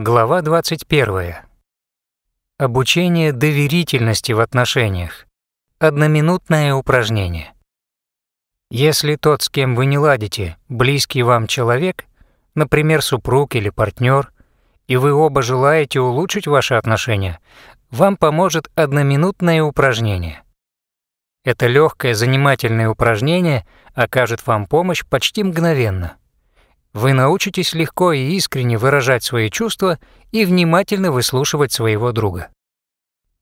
Глава 21. Обучение доверительности в отношениях. Одноминутное упражнение. Если тот, с кем вы не ладите, близкий вам человек, например, супруг или партнер, и вы оба желаете улучшить ваши отношения, вам поможет одноминутное упражнение. Это легкое занимательное упражнение окажет вам помощь почти мгновенно. Вы научитесь легко и искренне выражать свои чувства и внимательно выслушивать своего друга.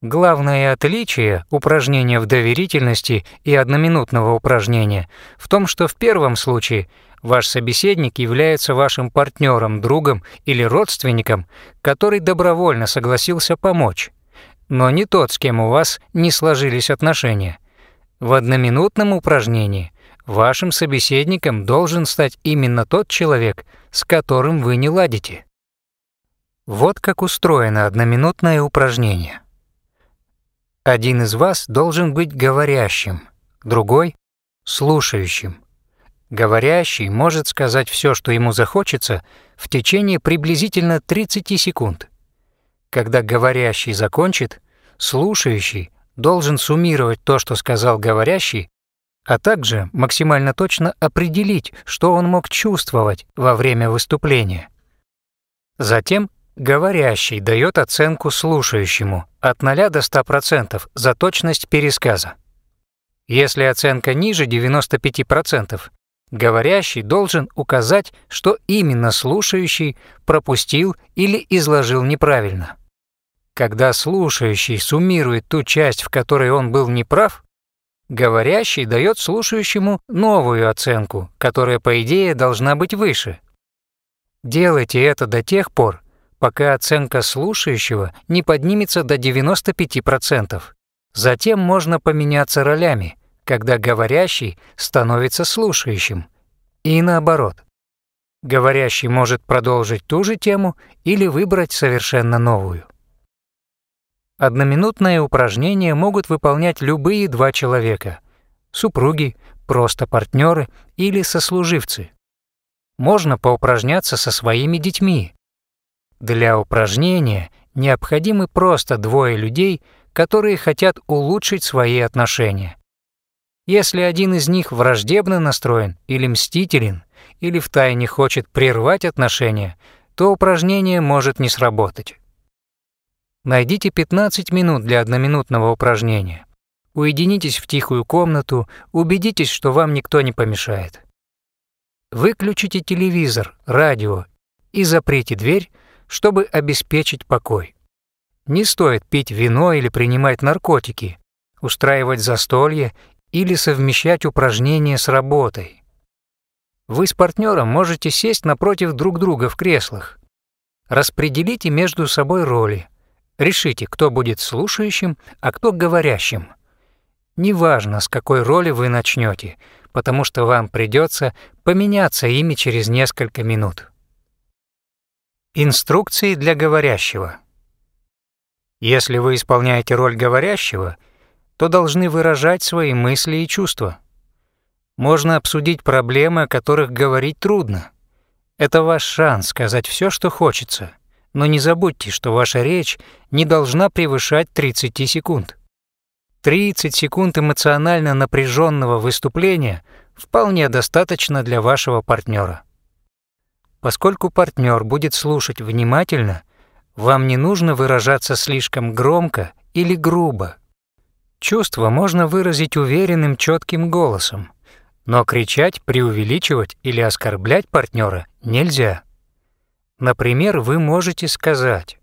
Главное отличие упражнения в доверительности и одноминутного упражнения в том, что в первом случае ваш собеседник является вашим партнером, другом или родственником, который добровольно согласился помочь, но не тот, с кем у вас не сложились отношения. В одноминутном упражнении вашим собеседником должен стать именно тот человек, с которым вы не ладите. Вот как устроено одноминутное упражнение. Один из вас должен быть говорящим, другой — слушающим. Говорящий может сказать все, что ему захочется, в течение приблизительно 30 секунд. Когда говорящий закончит, слушающий должен суммировать то, что сказал говорящий, а также максимально точно определить, что он мог чувствовать во время выступления. Затем Говорящий дает оценку слушающему от 0 до 100% за точность пересказа. Если оценка ниже 95%, говорящий должен указать, что именно слушающий пропустил или изложил неправильно. Когда слушающий суммирует ту часть, в которой он был неправ, говорящий дает слушающему новую оценку, которая, по идее, должна быть выше. Делайте это до тех пор, пока оценка слушающего не поднимется до 95%. Затем можно поменяться ролями, когда говорящий становится слушающим. И наоборот. Говорящий может продолжить ту же тему или выбрать совершенно новую. Одноминутное упражнение могут выполнять любые два человека – супруги, просто партнеры или сослуживцы. Можно поупражняться со своими детьми, для упражнения необходимы просто двое людей, которые хотят улучшить свои отношения. Если один из них враждебно настроен или мстителен, или втайне хочет прервать отношения, то упражнение может не сработать. Найдите 15 минут для одноминутного упражнения. Уединитесь в тихую комнату, убедитесь, что вам никто не помешает. Выключите телевизор, радио и заприте дверь, чтобы обеспечить покой. Не стоит пить вино или принимать наркотики, устраивать застолье или совмещать упражнения с работой. Вы с партнером можете сесть напротив друг друга в креслах. Распределите между собой роли. Решите, кто будет слушающим, а кто говорящим. Неважно, с какой роли вы начнете, потому что вам придется поменяться ими через несколько минут. Инструкции для говорящего. Если вы исполняете роль говорящего, то должны выражать свои мысли и чувства. Можно обсудить проблемы, о которых говорить трудно. Это ваш шанс сказать все, что хочется, но не забудьте, что ваша речь не должна превышать 30 секунд. 30 секунд эмоционально напряженного выступления вполне достаточно для вашего партнера. Поскольку партнер будет слушать внимательно, вам не нужно выражаться слишком громко или грубо. Чувства можно выразить уверенным, четким голосом, но кричать, преувеличивать или оскорблять партнера нельзя. Например, вы можете сказать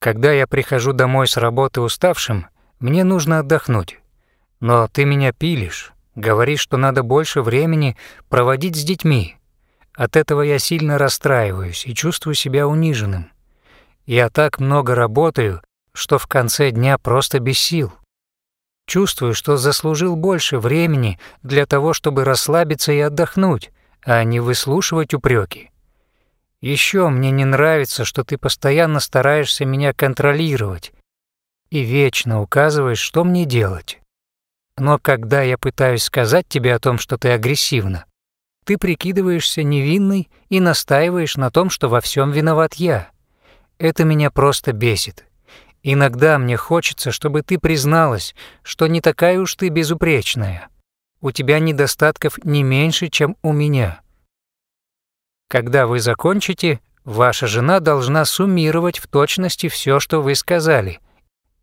«Когда я прихожу домой с работы уставшим, мне нужно отдохнуть, но ты меня пилишь, говоришь, что надо больше времени проводить с детьми, от этого я сильно расстраиваюсь и чувствую себя униженным. Я так много работаю, что в конце дня просто без сил. Чувствую, что заслужил больше времени для того, чтобы расслабиться и отдохнуть, а не выслушивать упреки. Еще мне не нравится, что ты постоянно стараешься меня контролировать и вечно указываешь, что мне делать. Но когда я пытаюсь сказать тебе о том, что ты агрессивна, ты прикидываешься невинной и настаиваешь на том, что во всем виноват я. это меня просто бесит. Иногда мне хочется, чтобы ты призналась, что не такая уж ты безупречная. У тебя недостатков не меньше, чем у меня. Когда вы закончите, ваша жена должна суммировать в точности все, что вы сказали,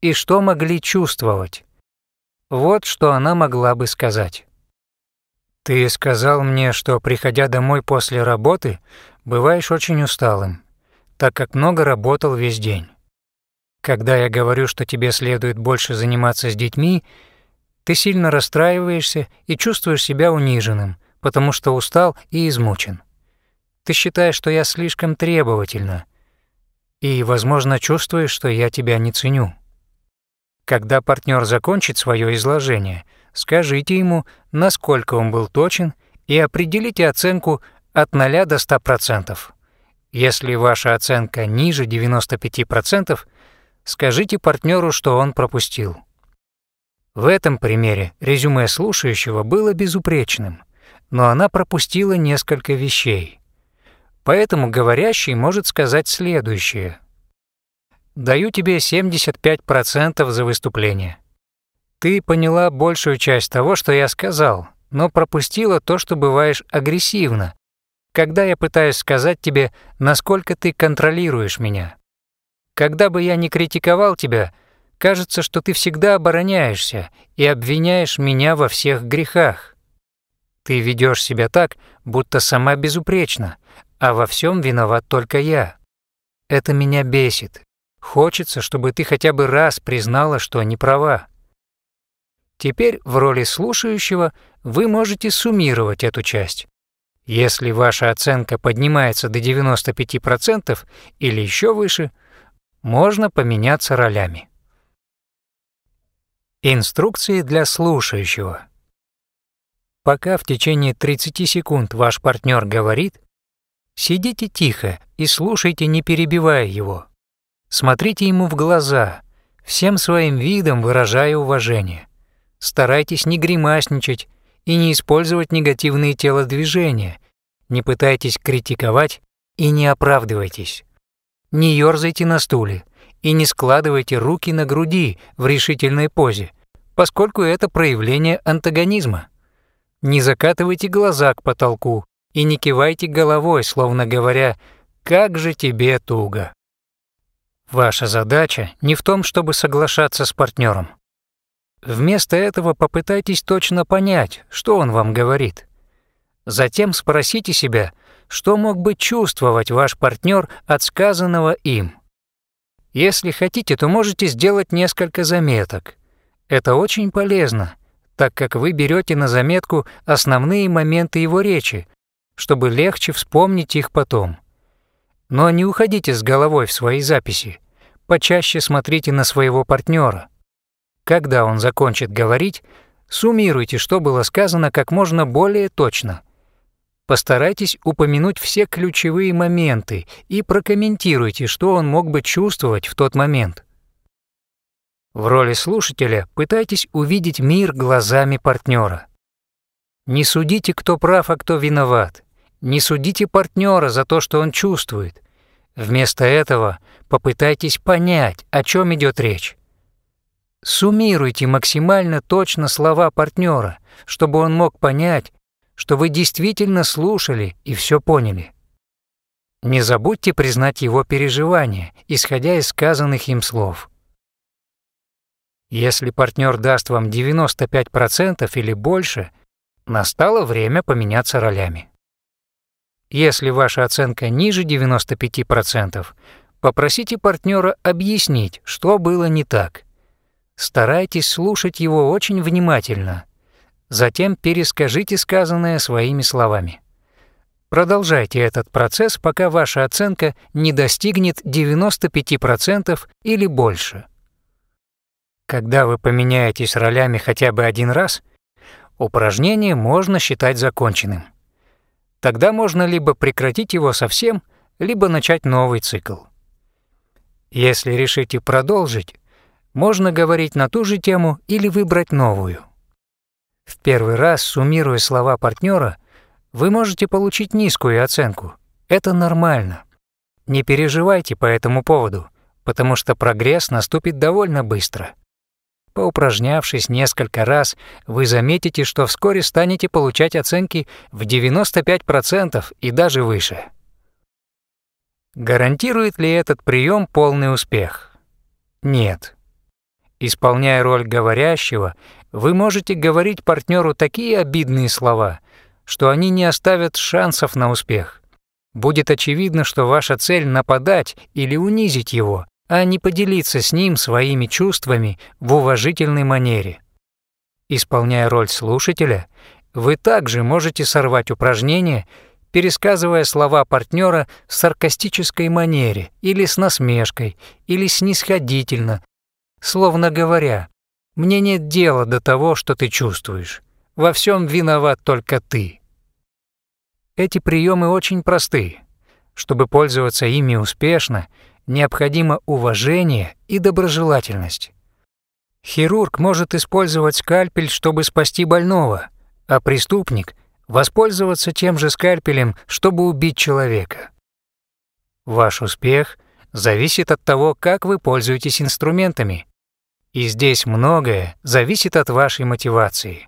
и что могли чувствовать. Вот что она могла бы сказать. Ты сказал мне, что, приходя домой после работы, бываешь очень усталым, так как много работал весь день. Когда я говорю, что тебе следует больше заниматься с детьми, ты сильно расстраиваешься и чувствуешь себя униженным, потому что устал и измучен. Ты считаешь, что я слишком требовательна, и, возможно, чувствуешь, что я тебя не ценю. Когда партнер закончит свое изложение, скажите ему, насколько он был точен, и определите оценку от 0 до 100%. Если ваша оценка ниже 95%, скажите партнеру, что он пропустил. В этом примере резюме слушающего было безупречным, но она пропустила несколько вещей. Поэтому говорящий может сказать следующее. «Даю тебе 75% за выступление. Ты поняла большую часть того, что я сказал, но пропустила то, что бываешь агрессивно, когда я пытаюсь сказать тебе, насколько ты контролируешь меня. Когда бы я ни критиковал тебя, кажется, что ты всегда обороняешься и обвиняешь меня во всех грехах. Ты ведешь себя так, будто сама безупречна, а во всем виноват только я. Это меня бесит. Хочется, чтобы ты хотя бы раз признала, что не права. Теперь в роли слушающего вы можете суммировать эту часть. Если ваша оценка поднимается до 95% или еще выше, можно поменяться ролями. Инструкции для слушающего. Пока в течение 30 секунд ваш партнер говорит, Сидите тихо и слушайте, не перебивая его. Смотрите ему в глаза, всем своим видом выражая уважение. Старайтесь не гримасничать и не использовать негативные телодвижения. Не пытайтесь критиковать и не оправдывайтесь. Не ёрзайте на стуле и не складывайте руки на груди в решительной позе, поскольку это проявление антагонизма. Не закатывайте глаза к потолку и не кивайте головой, словно говоря «как же тебе туго». Ваша задача не в том, чтобы соглашаться с партнером. Вместо этого попытайтесь точно понять, что он вам говорит. Затем спросите себя, что мог бы чувствовать ваш партнер от сказанного им. Если хотите, то можете сделать несколько заметок. Это очень полезно, так как вы берете на заметку основные моменты его речи, чтобы легче вспомнить их потом. Но не уходите с головой в свои записи. Почаще смотрите на своего партнера. Когда он закончит говорить, суммируйте, что было сказано как можно более точно. Постарайтесь упомянуть все ключевые моменты и прокомментируйте, что он мог бы чувствовать в тот момент. В роли слушателя пытайтесь увидеть мир глазами партнера. Не судите, кто прав, а кто виноват. Не судите партнера за то, что он чувствует. Вместо этого попытайтесь понять, о чем идет речь. Суммируйте максимально точно слова партнера, чтобы он мог понять, что вы действительно слушали и все поняли. Не забудьте признать его переживания, исходя из сказанных им слов. Если партнер даст вам 95% или больше, настало время поменяться ролями. Если ваша оценка ниже 95%, попросите партнера объяснить, что было не так. Старайтесь слушать его очень внимательно. Затем перескажите сказанное своими словами. Продолжайте этот процесс, пока ваша оценка не достигнет 95% или больше. Когда вы поменяетесь ролями хотя бы один раз, упражнение можно считать законченным. Тогда можно либо прекратить его совсем, либо начать новый цикл. Если решите продолжить, можно говорить на ту же тему или выбрать новую. В первый раз, суммируя слова партнера, вы можете получить низкую оценку. Это нормально. Не переживайте по этому поводу, потому что прогресс наступит довольно быстро. Поупражнявшись несколько раз, вы заметите, что вскоре станете получать оценки в 95% и даже выше. Гарантирует ли этот прием полный успех? Нет. Исполняя роль говорящего, вы можете говорить партнеру такие обидные слова, что они не оставят шансов на успех. Будет очевидно, что ваша цель нападать или унизить его, а не поделиться с ним своими чувствами в уважительной манере. Исполняя роль слушателя, вы также можете сорвать упражнение, пересказывая слова партнера в саркастической манере или с насмешкой, или снисходительно, словно говоря «Мне нет дела до того, что ты чувствуешь. Во всем виноват только ты». Эти приемы очень просты. Чтобы пользоваться ими успешно, необходимо уважение и доброжелательность. Хирург может использовать скальпель, чтобы спасти больного, а преступник — воспользоваться тем же скальпелем, чтобы убить человека. Ваш успех зависит от того, как вы пользуетесь инструментами. И здесь многое зависит от вашей мотивации.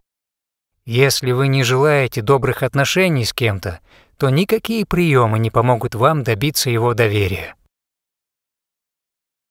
Если вы не желаете добрых отношений с кем-то, то никакие приемы не помогут вам добиться его доверия.